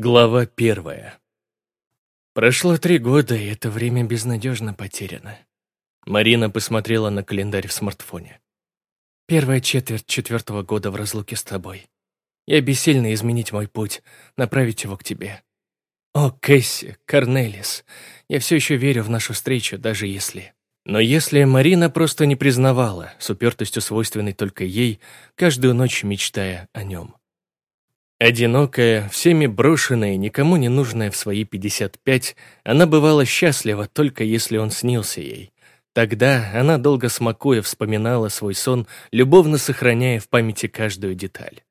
Глава первая. Прошло три года, и это время безнадежно потеряно. Марина посмотрела на календарь в смартфоне. Первая четверть четвертого года в разлуке с тобой. Я бессильно изменить мой путь, направить его к тебе. О, Кэсси, Корнелис, я все еще верю в нашу встречу, даже если... Но если Марина просто не признавала, с упертостью свойственной только ей, каждую ночь мечтая о нем. Одинокая, всеми брошенная, никому не нужная в свои 55, она бывала счастлива только если он снился ей. Тогда она, долго смакуя, вспоминала свой сон, любовно сохраняя в памяти каждую деталь.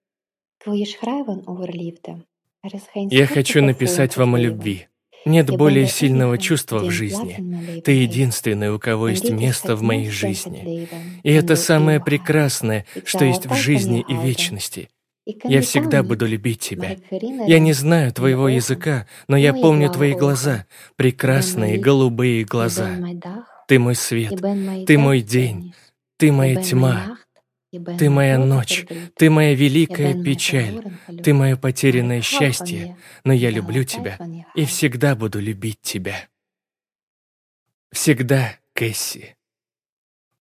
«Я хочу написать вам о любви. Нет более сильного чувства в жизни. Ты единственный, у кого есть место в моей жизни. И это самое прекрасное, что есть в жизни и вечности. Я всегда буду любить тебя. Я не знаю твоего языка, но я помню твои глаза, прекрасные голубые глаза. Ты мой свет, ты мой день, ты моя тьма, ты моя ночь, ты моя великая печаль, ты мое потерянное счастье, но я люблю тебя и всегда буду любить тебя. Всегда, Кэсси.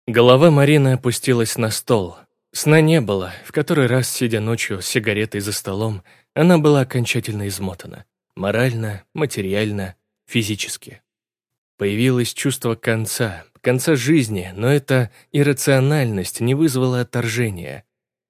Голова Марины опустилась на стол, Сна не было, в который раз, сидя ночью с сигаретой за столом, она была окончательно измотана. Морально, материально, физически. Появилось чувство конца, конца жизни, но эта иррациональность не вызвала отторжения.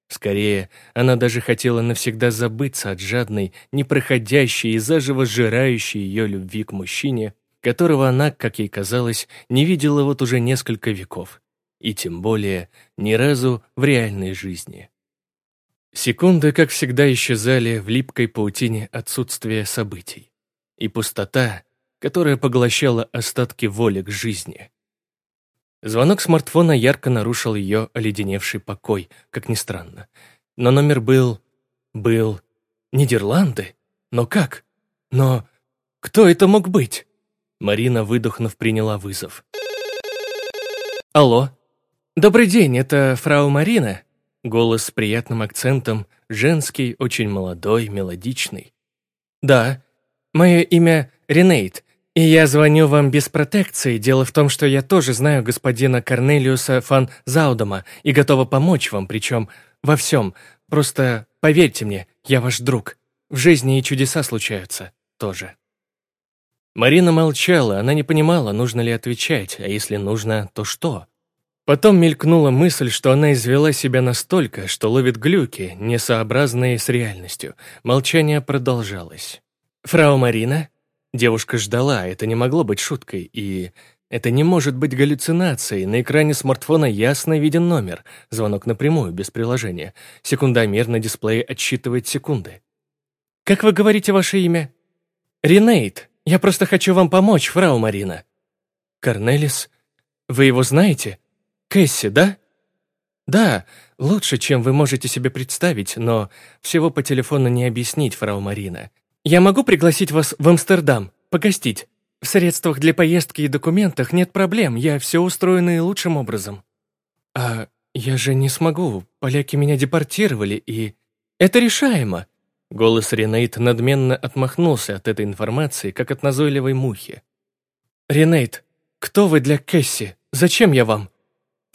Скорее, она даже хотела навсегда забыться от жадной, непроходящей и заживо сжирающей ее любви к мужчине, которого она, как ей казалось, не видела вот уже несколько веков и тем более ни разу в реальной жизни. Секунды, как всегда, исчезали в липкой паутине отсутствия событий. И пустота, которая поглощала остатки воли к жизни. Звонок смартфона ярко нарушил ее оледеневший покой, как ни странно. Но номер был... был... Нидерланды? Но как? Но... Кто это мог быть? Марина, выдохнув, приняла вызов. «Алло», «Добрый день, это фрау Марина?» Голос с приятным акцентом, женский, очень молодой, мелодичный. «Да, мое имя Ренейт, и я звоню вам без протекции. Дело в том, что я тоже знаю господина Корнелиуса фан Заудома и готова помочь вам, причем во всем. Просто поверьте мне, я ваш друг. В жизни и чудеса случаются тоже». Марина молчала, она не понимала, нужно ли отвечать, а если нужно, то что? Потом мелькнула мысль, что она извела себя настолько, что ловит глюки, несообразные с реальностью. Молчание продолжалось. «Фрау Марина?» Девушка ждала, это не могло быть шуткой, и... Это не может быть галлюцинацией. На экране смартфона ясно виден номер. Звонок напрямую, без приложения. Секундомер на дисплее отсчитывает секунды. «Как вы говорите ваше имя?» «Ренейт. Я просто хочу вам помочь, фрау Марина». «Корнелис? Вы его знаете?» Кэсси, да? Да, лучше, чем вы можете себе представить, но всего по телефону не объяснить, фрау Марина. Я могу пригласить вас в Амстердам, погостить. В средствах для поездки и документах нет проблем, я все устрою наилучшим образом. А я же не смогу, поляки меня депортировали, и... Это решаемо. Голос Ренейт надменно отмахнулся от этой информации, как от назойливой мухи. «Ренейт, кто вы для Кэсси? Зачем я вам?»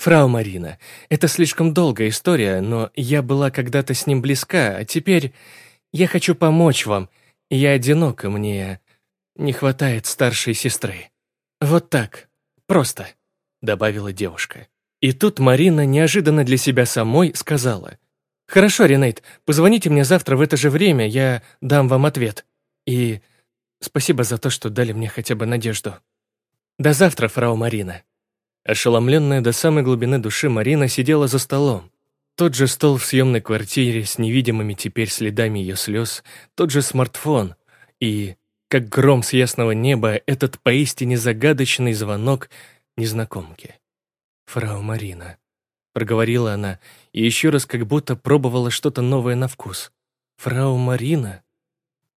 «Фрау Марина, это слишком долгая история, но я была когда-то с ним близка, а теперь я хочу помочь вам. Я одинока, мне не хватает старшей сестры. Вот так, просто», — добавила девушка. И тут Марина неожиданно для себя самой сказала. «Хорошо, Ренейт, позвоните мне завтра в это же время, я дам вам ответ. И спасибо за то, что дали мне хотя бы надежду. До завтра, фрау Марина». Ошеломленная до самой глубины души Марина сидела за столом. Тот же стол в съемной квартире с невидимыми теперь следами ее слез, тот же смартфон и, как гром с ясного неба, этот поистине загадочный звонок незнакомки. «Фрау Марина», — проговорила она, и еще раз как будто пробовала что-то новое на вкус. «Фрау Марина?»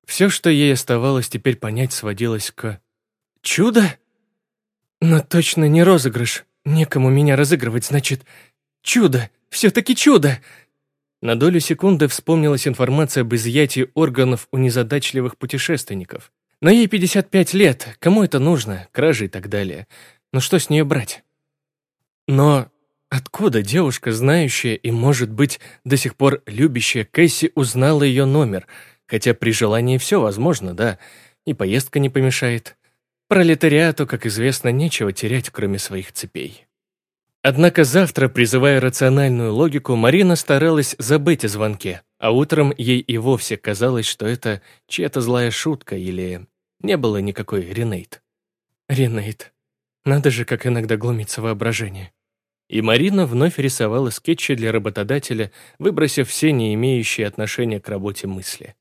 Все, что ей оставалось теперь понять, сводилось к «Чудо?» Но точно не розыгрыш. Некому меня разыгрывать, значит, чудо, все-таки чудо. На долю секунды вспомнилась информация об изъятии органов у незадачливых путешественников. Но ей 55 лет, кому это нужно, кражи и так далее. Ну что с нее брать? Но откуда девушка, знающая и, может быть, до сих пор любящая Кэсси, узнала ее номер? Хотя при желании все возможно, да, и поездка не помешает. Пролетариату, как известно, нечего терять, кроме своих цепей. Однако завтра, призывая рациональную логику, Марина старалась забыть о звонке, а утром ей и вовсе казалось, что это чья-то злая шутка или не было никакой Ренейт. Ренейт. Надо же, как иногда глумится воображение. И Марина вновь рисовала скетчи для работодателя, выбросив все не имеющие отношения к работе мысли.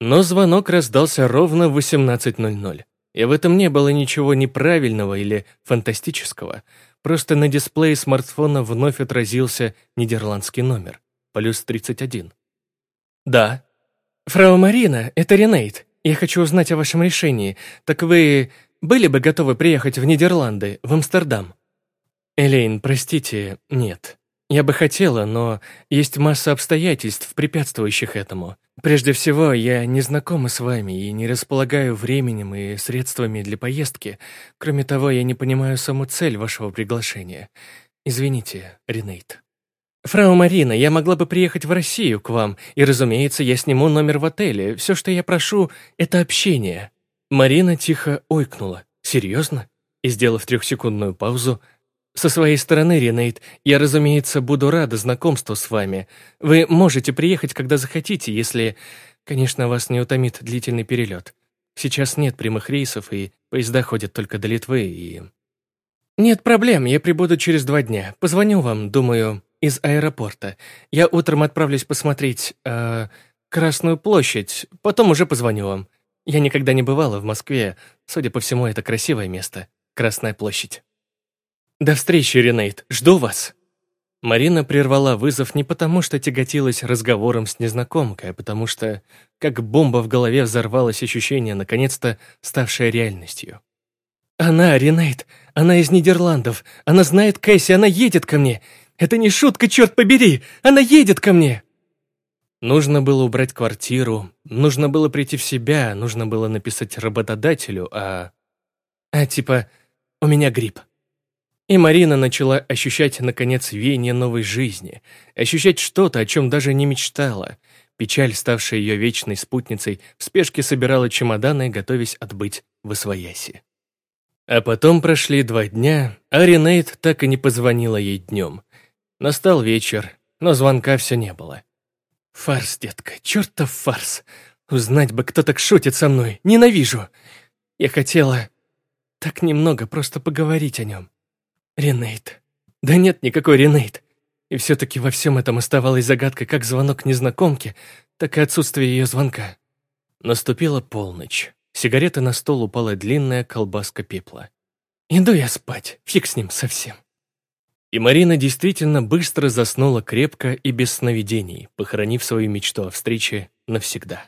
Но звонок раздался ровно в 18.00. И в этом не было ничего неправильного или фантастического — Просто на дисплее смартфона вновь отразился нидерландский номер. Плюс 31. «Да». «Фрау Марина, это Ренейт. Я хочу узнать о вашем решении. Так вы были бы готовы приехать в Нидерланды, в Амстердам?» «Элейн, простите, нет. Я бы хотела, но есть масса обстоятельств, препятствующих этому. Прежде всего, я не знакома с вами и не располагаю временем и средствами для поездки. Кроме того, я не понимаю саму цель вашего приглашения. Извините, Ренейт. Фрау Марина, я могла бы приехать в Россию к вам, и, разумеется, я сниму номер в отеле. Все, что я прошу, это общение. Марина тихо ойкнула. Серьезно? И, сделав трехсекундную паузу, со своей стороны, Ренейт, я, разумеется, буду рада знакомству с вами. Вы можете приехать, когда захотите, если, конечно, вас не утомит длительный перелет. Сейчас нет прямых рейсов, и поезда ходят только до Литвы, и... Нет проблем, я прибуду через два дня. Позвоню вам, думаю, из аэропорта. Я утром отправлюсь посмотреть... Э, Красную площадь, потом уже позвоню вам. Я никогда не бывала в Москве. Судя по всему, это красивое место. Красная площадь. «До встречи, Ренейт. Жду вас!» Марина прервала вызов не потому, что тяготилась разговором с незнакомкой, а потому что, как бомба в голове, взорвалось ощущение, наконец-то ставшее реальностью. «Она, Ренейт, она из Нидерландов. Она знает Кэсси, она едет ко мне. Это не шутка, черт побери! Она едет ко мне!» Нужно было убрать квартиру, нужно было прийти в себя, нужно было написать работодателю, а... А типа, у меня грипп. И Марина начала ощущать, наконец, веяние новой жизни, ощущать что-то, о чем даже не мечтала. Печаль, ставшая ее вечной спутницей, в спешке собирала чемоданы, готовясь отбыть в Освояси. А потом прошли два дня, а Ренейт так и не позвонила ей днем. Настал вечер, но звонка все не было. «Фарс, детка, чертов фарс! Узнать бы, кто так шутит со мной! Ненавижу! Я хотела так немного просто поговорить о нем. Ренейт. Да нет никакой Ренейт. И все-таки во всем этом оставалась загадка как звонок незнакомки, так и отсутствие ее звонка. Наступила полночь. Сигарета на стол упала длинная колбаска пепла. Иду я спать, фиг с ним совсем. И Марина действительно быстро заснула крепко и без сновидений, похоронив свою мечту о встрече навсегда.